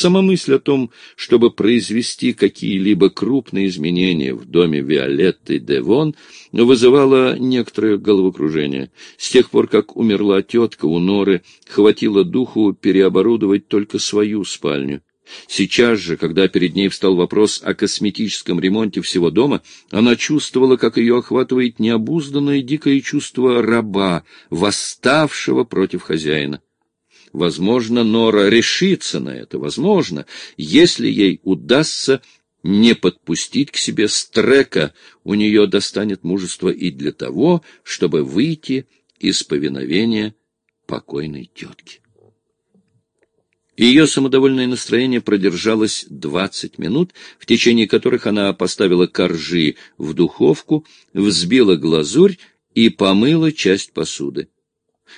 Сама мысль о том, чтобы произвести какие-либо крупные изменения в доме Виолетты де Вон, вызывала некоторое головокружение. С тех пор, как умерла тетка у Норы, хватило духу переоборудовать только свою спальню. Сейчас же, когда перед ней встал вопрос о косметическом ремонте всего дома, она чувствовала, как ее охватывает необузданное дикое чувство раба, восставшего против хозяина. Возможно, Нора решится на это, возможно, если ей удастся не подпустить к себе Стрека, у нее достанет мужество и для того, чтобы выйти из повиновения покойной тетки. Ее самодовольное настроение продержалось двадцать минут, в течение которых она поставила коржи в духовку, взбила глазурь и помыла часть посуды.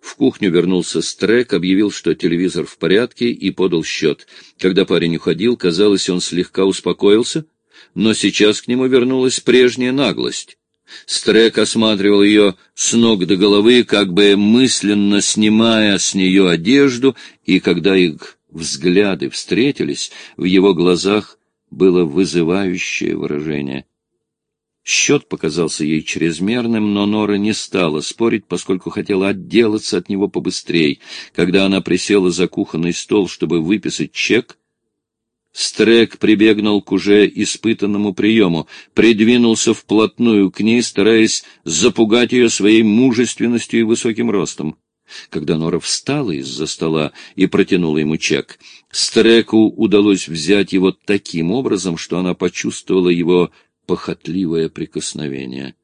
В кухню вернулся Стрек, объявил, что телевизор в порядке, и подал счет. Когда парень уходил, казалось, он слегка успокоился, но сейчас к нему вернулась прежняя наглость. Стрек осматривал ее с ног до головы, как бы мысленно снимая с нее одежду, и когда их взгляды встретились, в его глазах было вызывающее выражение — Счет показался ей чрезмерным, но Нора не стала спорить, поскольку хотела отделаться от него побыстрее. Когда она присела за кухонный стол, чтобы выписать чек, Стрек прибегнул к уже испытанному приему, придвинулся вплотную к ней, стараясь запугать ее своей мужественностью и высоким ростом. Когда Нора встала из-за стола и протянула ему чек, Стреку удалось взять его таким образом, что она почувствовала его похотливое прикосновение.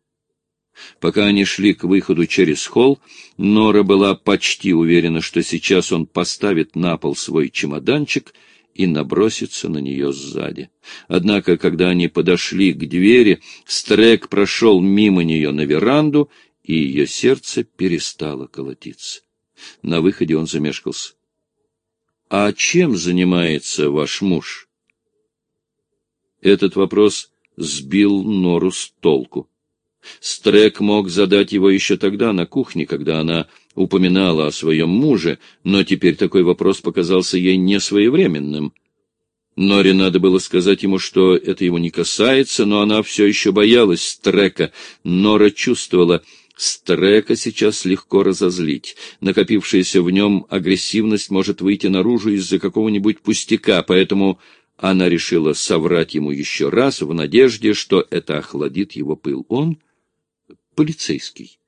Пока они шли к выходу через холл, Нора была почти уверена, что сейчас он поставит на пол свой чемоданчик и набросится на нее сзади. Однако, когда они подошли к двери, Стрек прошел мимо нее на веранду, и ее сердце перестало колотиться. На выходе он замешкался. — А чем занимается ваш муж? Этот вопрос сбил Нору с толку. Стрек мог задать его еще тогда на кухне, когда она упоминала о своем муже, но теперь такой вопрос показался ей несвоевременным. Норе надо было сказать ему, что это его не касается, но она все еще боялась Стрека. Нора чувствовала, Стрека сейчас легко разозлить. Накопившаяся в нем агрессивность может выйти наружу из-за какого-нибудь пустяка, поэтому она решила соврать ему еще раз в надежде, что это охладит его пыл. Он полицейский.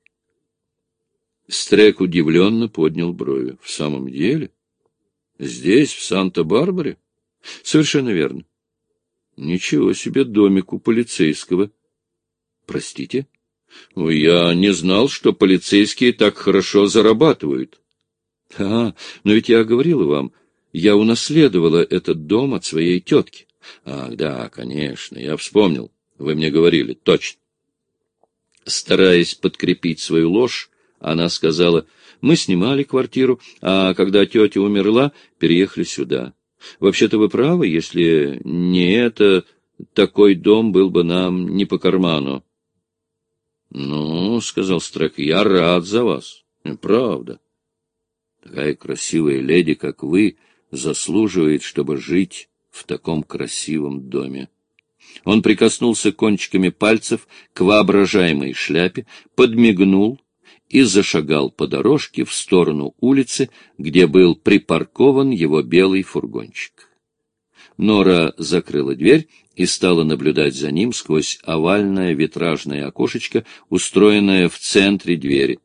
Стрек удивленно поднял брови. В самом деле? Здесь, в Санта-Барбаре? Совершенно верно. Ничего себе домик у полицейского. Простите? Я не знал, что полицейские так хорошо зарабатывают. А, но ведь я говорила вам, я унаследовала этот дом от своей тетки. Ах, да, конечно, я вспомнил. Вы мне говорили, точно. Стараясь подкрепить свою ложь, она сказала, мы снимали квартиру, а когда тетя умерла, переехали сюда. Вообще-то вы правы, если не это, такой дом был бы нам не по карману. — Ну, — сказал Стрек, — я рад за вас. Правда. Такая красивая леди, как вы, заслуживает, чтобы жить в таком красивом доме. Он прикоснулся кончиками пальцев к воображаемой шляпе, подмигнул и зашагал по дорожке в сторону улицы, где был припаркован его белый фургончик. Нора закрыла дверь и стала наблюдать за ним сквозь овальное витражное окошечко, устроенное в центре двери.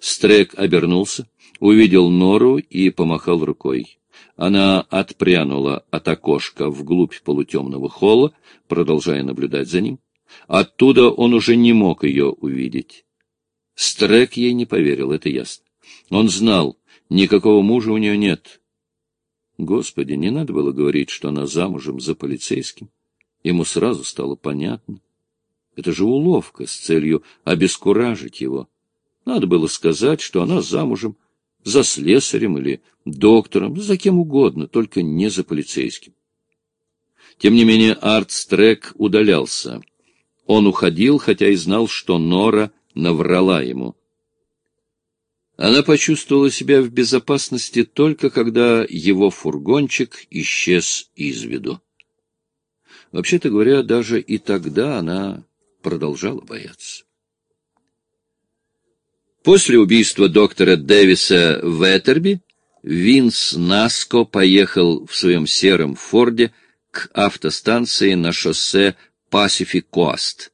Стрек обернулся, увидел Нору и помахал рукой. Она отпрянула от окошка вглубь полутемного холла, продолжая наблюдать за ним. Оттуда он уже не мог ее увидеть. Стрек ей не поверил, это ясно. Он знал, никакого мужа у нее нет. Господи, не надо было говорить, что она замужем за полицейским. Ему сразу стало понятно. Это же уловка с целью обескуражить его. Надо было сказать, что она замужем за слесарем или доктором, за кем угодно, только не за полицейским. Тем не менее, Артстрек удалялся. Он уходил, хотя и знал, что Нора наврала ему. Она почувствовала себя в безопасности только когда его фургончик исчез из виду. Вообще-то говоря, даже и тогда она продолжала бояться. После убийства доктора Дэвиса в Этерби Винс Наско поехал в своем сером Форде к автостанции на шоссе Coast.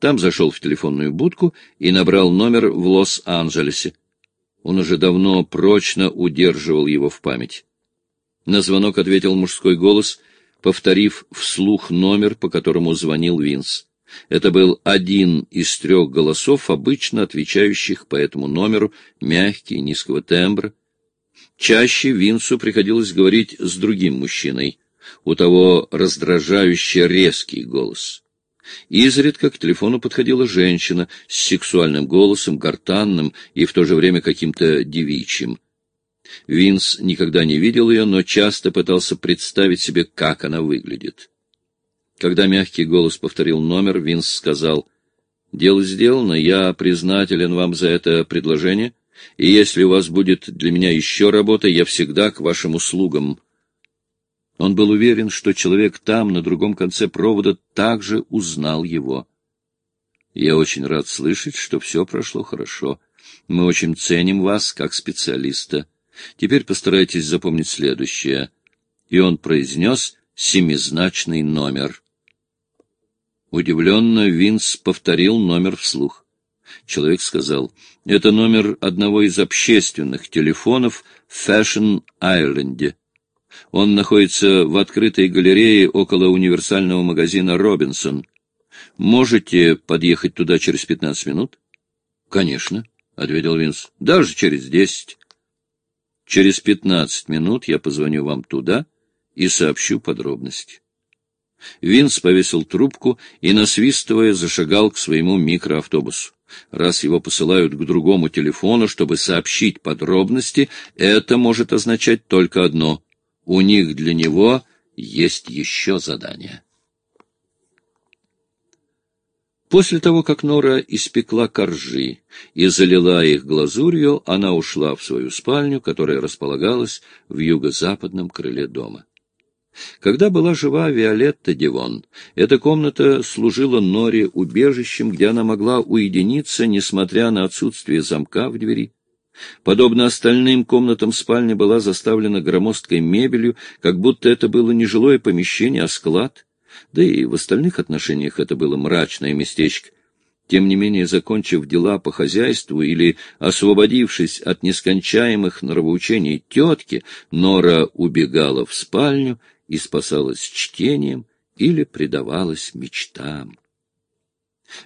Там зашел в телефонную будку и набрал номер в Лос-Анджелесе. Он уже давно прочно удерживал его в память. На звонок ответил мужской голос, повторив вслух номер, по которому звонил Винс. Это был один из трех голосов, обычно отвечающих по этому номеру, мягкий, низкого тембра. Чаще Винсу приходилось говорить с другим мужчиной. У того раздражающе резкий голос. Изредка к телефону подходила женщина с сексуальным голосом, гортанным и в то же время каким-то девичьим. Винс никогда не видел ее, но часто пытался представить себе, как она выглядит. Когда мягкий голос повторил номер, Винс сказал, «Дело сделано, я признателен вам за это предложение, и если у вас будет для меня еще работа, я всегда к вашим услугам». Он был уверен, что человек там, на другом конце провода, также узнал его. «Я очень рад слышать, что все прошло хорошо. Мы очень ценим вас как специалиста. Теперь постарайтесь запомнить следующее». И он произнес семизначный номер. Удивленно Винс повторил номер вслух. Человек сказал, это номер одного из общественных телефонов в Фэшн-Айленде. Он находится в открытой галерее около универсального магазина «Робинсон». Можете подъехать туда через пятнадцать минут? — Конечно, — ответил Винс. — Даже через десять. Через пятнадцать минут я позвоню вам туда и сообщу подробности. Винс повесил трубку и, насвистывая, зашагал к своему микроавтобусу. Раз его посылают к другому телефону, чтобы сообщить подробности, это может означать только одно — у них для него есть еще задание. После того, как Нора испекла коржи и залила их глазурью, она ушла в свою спальню, которая располагалась в юго-западном крыле дома. Когда была жива Виолетта Дивон, эта комната служила Норе убежищем, где она могла уединиться, несмотря на отсутствие замка в двери. Подобно остальным комнатам спальня была заставлена громоздкой мебелью, как будто это было не жилое помещение, а склад. Да и в остальных отношениях это было мрачное местечко. Тем не менее, закончив дела по хозяйству или освободившись от нескончаемых нравоучений тетки, Нора убегала в спальню и спасалась чтением или предавалась мечтам.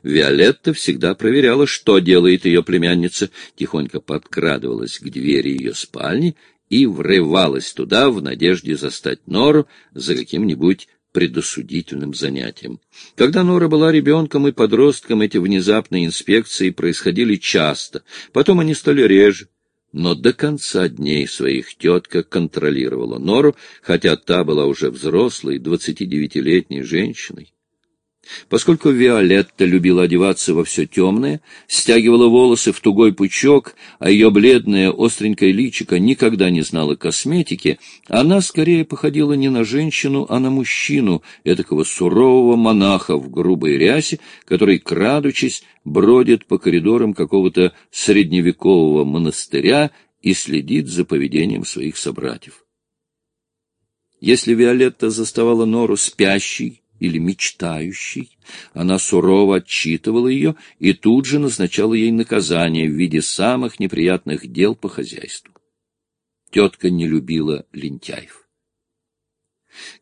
Виолетта всегда проверяла, что делает ее племянница, тихонько подкрадывалась к двери ее спальни и врывалась туда в надежде застать Нору за каким-нибудь предосудительным занятием. Когда Нора была ребенком и подростком, эти внезапные инспекции происходили часто, потом они стали реже, но до конца дней своих тетка контролировала Нору, хотя та была уже взрослой, двадцатидевятилетней женщиной. Поскольку Виолетта любила одеваться во все темное, стягивала волосы в тугой пучок, а ее бледное остренькое личико никогда не знала косметики, она скорее походила не на женщину, а на мужчину, этакого сурового монаха в грубой рясе, который, крадучись, бродит по коридорам какого-то средневекового монастыря и следит за поведением своих собратьев. Если Виолетта заставала Нору спящей, или мечтающей, она сурово отчитывала ее и тут же назначала ей наказание в виде самых неприятных дел по хозяйству. Тетка не любила лентяев.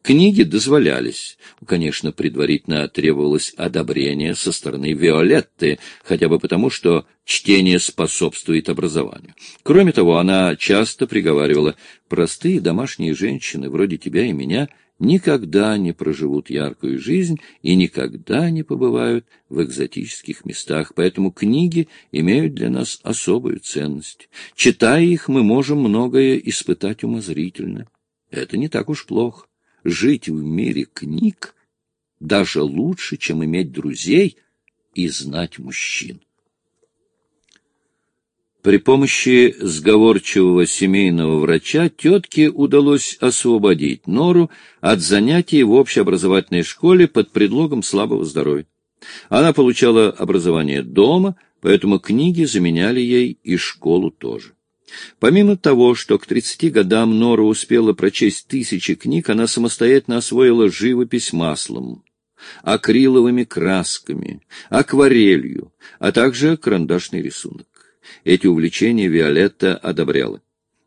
Книги дозволялись. Конечно, предварительно требовалось одобрение со стороны Виолетты, хотя бы потому, что чтение способствует образованию. Кроме того, она часто приговаривала, простые домашние женщины, вроде тебя и меня, никогда не проживут яркую жизнь и никогда не побывают в экзотических местах, поэтому книги имеют для нас особую ценность. Читая их, мы можем многое испытать умозрительно. Это не так уж плохо. Жить в мире книг даже лучше, чем иметь друзей и знать мужчин. При помощи сговорчивого семейного врача тетке удалось освободить Нору от занятий в общеобразовательной школе под предлогом слабого здоровья. Она получала образование дома, поэтому книги заменяли ей и школу тоже. Помимо того, что к 30 годам Нора успела прочесть тысячи книг, она самостоятельно освоила живопись маслом, акриловыми красками, акварелью, а также карандашный рисунок. Эти увлечения Виолетта одобряла.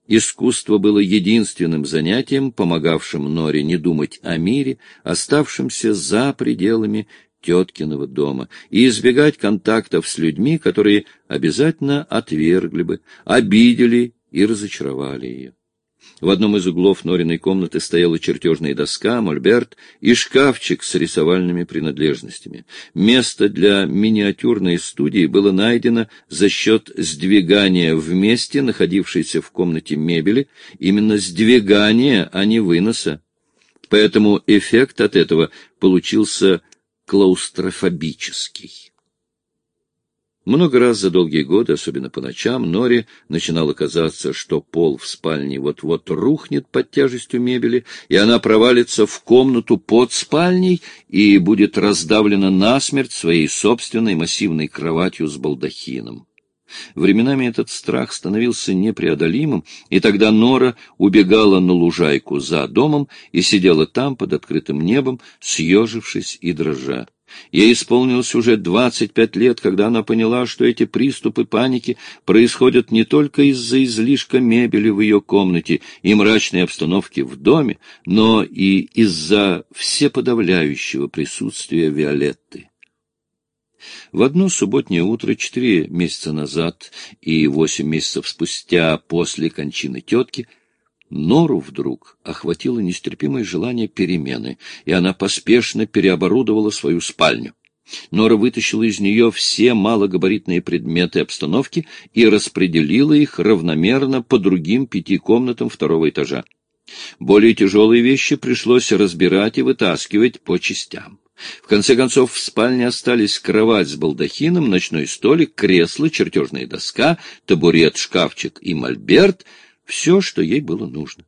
Искусство было единственным занятием, помогавшим Норе не думать о мире, оставшемся за пределами теткиного дома, и избегать контактов с людьми, которые обязательно отвергли бы, обидели и разочаровали ее. В одном из углов Нориной комнаты стояла чертежная доска, мольберт и шкафчик с рисовальными принадлежностями. Место для миниатюрной студии было найдено за счет сдвигания в месте, находившейся в комнате мебели, именно сдвигания, а не выноса. Поэтому эффект от этого получился клаустрофобический. Много раз за долгие годы, особенно по ночам, Нори начинало казаться, что пол в спальне вот-вот рухнет под тяжестью мебели, и она провалится в комнату под спальней и будет раздавлена насмерть своей собственной массивной кроватью с балдахином. Временами этот страх становился непреодолимым, и тогда Нора убегала на лужайку за домом и сидела там под открытым небом, съежившись и дрожа. Ей исполнилось уже 25 лет, когда она поняла, что эти приступы паники происходят не только из-за излишка мебели в ее комнате и мрачной обстановки в доме, но и из-за всеподавляющего присутствия Виолетты. В одно субботнее утро четыре месяца назад и восемь месяцев спустя после кончины тетки — Нору вдруг охватило нестерпимое желание перемены, и она поспешно переоборудовала свою спальню. Нора вытащила из нее все малогабаритные предметы обстановки и распределила их равномерно по другим пяти комнатам второго этажа. Более тяжелые вещи пришлось разбирать и вытаскивать по частям. В конце концов, в спальне остались кровать с балдахином, ночной столик, кресло, чертежная доска, табурет, шкафчик и мольберт — все, что ей было нужно.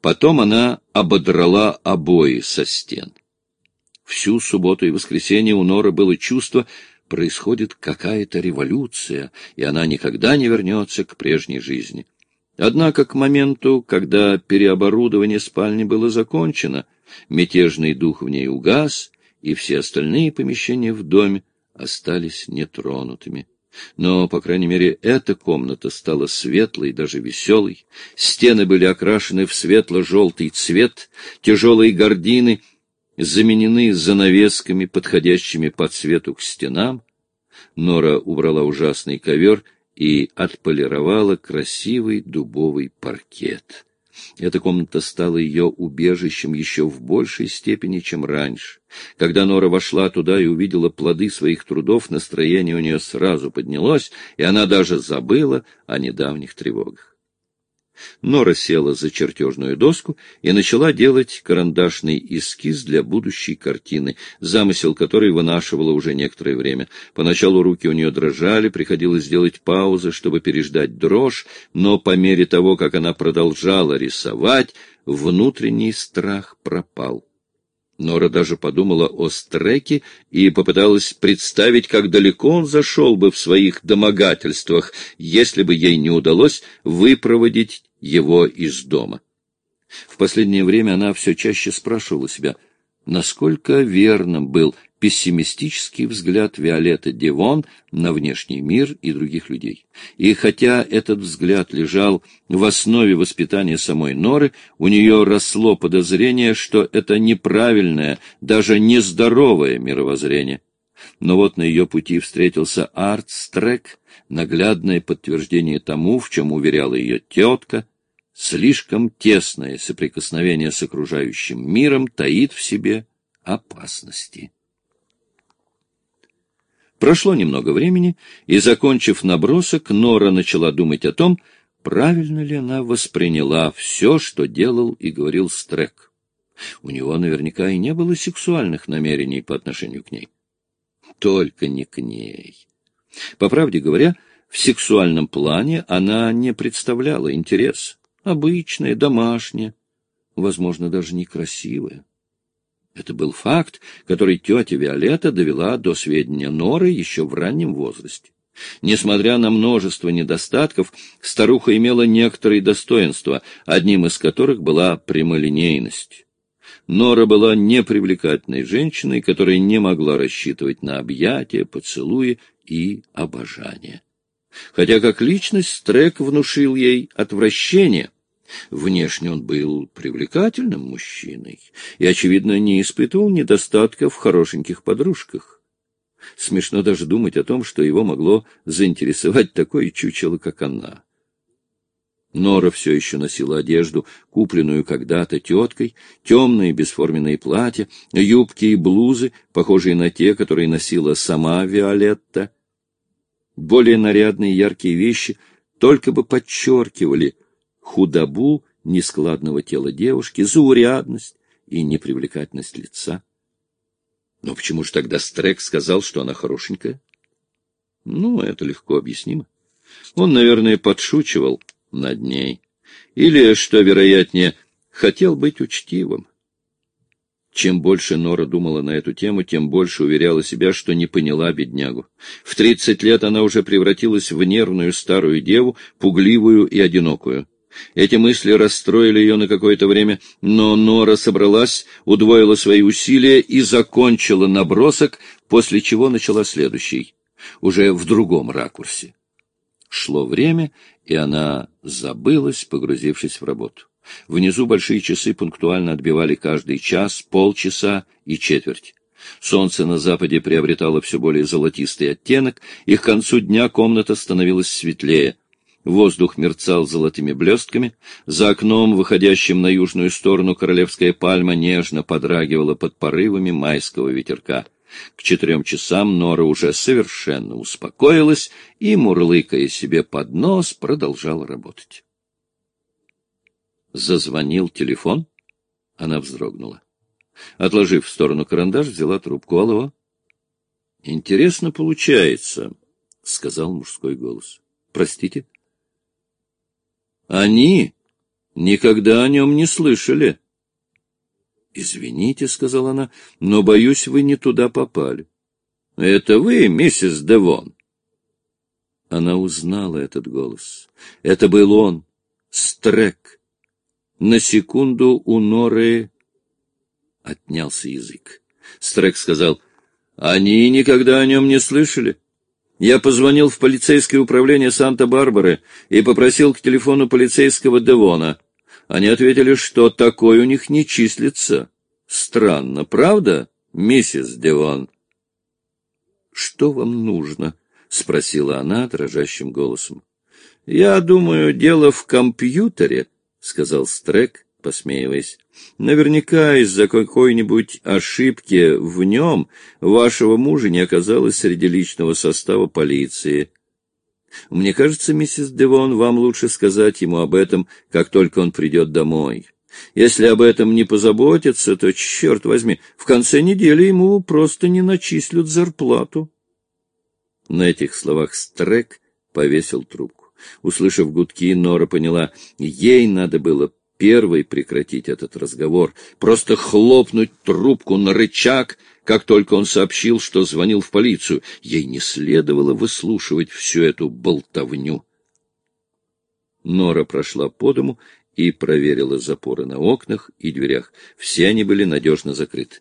Потом она ободрала обои со стен. Всю субботу и воскресенье у Норы было чувство, происходит какая-то революция, и она никогда не вернется к прежней жизни. Однако к моменту, когда переоборудование спальни было закончено, мятежный дух в ней угас, и все остальные помещения в доме остались нетронутыми. Но, по крайней мере, эта комната стала светлой, даже веселой. Стены были окрашены в светло-желтый цвет, тяжелые гардины заменены занавесками, подходящими по цвету к стенам. Нора убрала ужасный ковер и отполировала красивый дубовый паркет. Эта комната стала ее убежищем еще в большей степени, чем раньше. Когда Нора вошла туда и увидела плоды своих трудов, настроение у нее сразу поднялось, и она даже забыла о недавних тревогах. Нора села за чертежную доску и начала делать карандашный эскиз для будущей картины, замысел которой вынашивала уже некоторое время. Поначалу руки у нее дрожали, приходилось делать паузы, чтобы переждать дрожь, но по мере того, как она продолжала рисовать, внутренний страх пропал. Нора даже подумала о Стреке и попыталась представить, как далеко он зашел бы в своих домогательствах, если бы ей не удалось выпроводить его из дома. В последнее время она все чаще спрашивала себя, насколько верным был пессимистический взгляд Виолетты Девон на внешний мир и других людей. И хотя этот взгляд лежал в основе воспитания самой Норы, у нее росло подозрение, что это неправильное, даже нездоровое мировоззрение. Но вот на ее пути встретился Артстрек, наглядное подтверждение тому, в чем уверяла ее тетка, слишком тесное соприкосновение с окружающим миром таит в себе опасности. Прошло немного времени, и, закончив набросок, Нора начала думать о том, правильно ли она восприняла все, что делал и говорил Стрек. У него наверняка и не было сексуальных намерений по отношению к ней. Только не к ней. По правде говоря, В сексуальном плане она не представляла интерес. Обычная, домашняя, возможно, даже некрасивая. Это был факт, который тетя Виолетта довела до сведения Норы еще в раннем возрасте. Несмотря на множество недостатков, старуха имела некоторые достоинства, одним из которых была прямолинейность. Нора была непривлекательной женщиной, которая не могла рассчитывать на объятия, поцелуи и обожание. Хотя как личность Стрек внушил ей отвращение — Внешне он был привлекательным мужчиной и, очевидно, не испытывал недостатков в хорошеньких подружках. Смешно даже думать о том, что его могло заинтересовать такое чучело, как она. Нора все еще носила одежду, купленную когда-то теткой, темные бесформенные платья, юбки и блузы, похожие на те, которые носила сама Виолетта. Более нарядные яркие вещи только бы подчеркивали худобу нескладного тела девушки, заурядность и непривлекательность лица. Но почему же тогда Стрек сказал, что она хорошенькая? Ну, это легко объяснимо. Он, наверное, подшучивал над ней. Или, что вероятнее, хотел быть учтивым. Чем больше Нора думала на эту тему, тем больше уверяла себя, что не поняла беднягу. В тридцать лет она уже превратилась в нервную старую деву, пугливую и одинокую. Эти мысли расстроили ее на какое-то время, но Нора собралась, удвоила свои усилия и закончила набросок, после чего начала следующий, уже в другом ракурсе. Шло время, и она забылась, погрузившись в работу. Внизу большие часы пунктуально отбивали каждый час, полчаса и четверть. Солнце на западе приобретало все более золотистый оттенок, и к концу дня комната становилась светлее — Воздух мерцал золотыми блестками, за окном, выходящим на южную сторону, королевская пальма нежно подрагивала под порывами майского ветерка. К четырем часам Нора уже совершенно успокоилась и, мурлыкая себе под нос, продолжала работать. Зазвонил телефон. Она вздрогнула. Отложив в сторону карандаш, взяла трубку. «Алло?» «Интересно получается», — сказал мужской голос. «Простите?» Они никогда о нем не слышали. — Извините, — сказала она, — но, боюсь, вы не туда попали. — Это вы, миссис Девон? Она узнала этот голос. Это был он, Стрек. На секунду у Норы отнялся язык. Стрек сказал, — Они никогда о нем не слышали. Я позвонил в полицейское управление Санта-Барбары и попросил к телефону полицейского Девона. Они ответили, что такой у них не числится. Странно, правда, миссис Девон? — Что вам нужно? — спросила она дрожащим голосом. — Я думаю, дело в компьютере, — сказал Стрек, посмеиваясь. Наверняка из-за какой-нибудь ошибки в нем вашего мужа не оказалось среди личного состава полиции. Мне кажется, миссис Девон, вам лучше сказать ему об этом, как только он придет домой. Если об этом не позаботиться, то, черт возьми, в конце недели ему просто не начислят зарплату. На этих словах Стрек повесил трубку. Услышав гудки, Нора поняла, ей надо было первой прекратить этот разговор, просто хлопнуть трубку на рычаг, как только он сообщил, что звонил в полицию. Ей не следовало выслушивать всю эту болтовню. Нора прошла по дому и проверила запоры на окнах и дверях. Все они были надежно закрыты.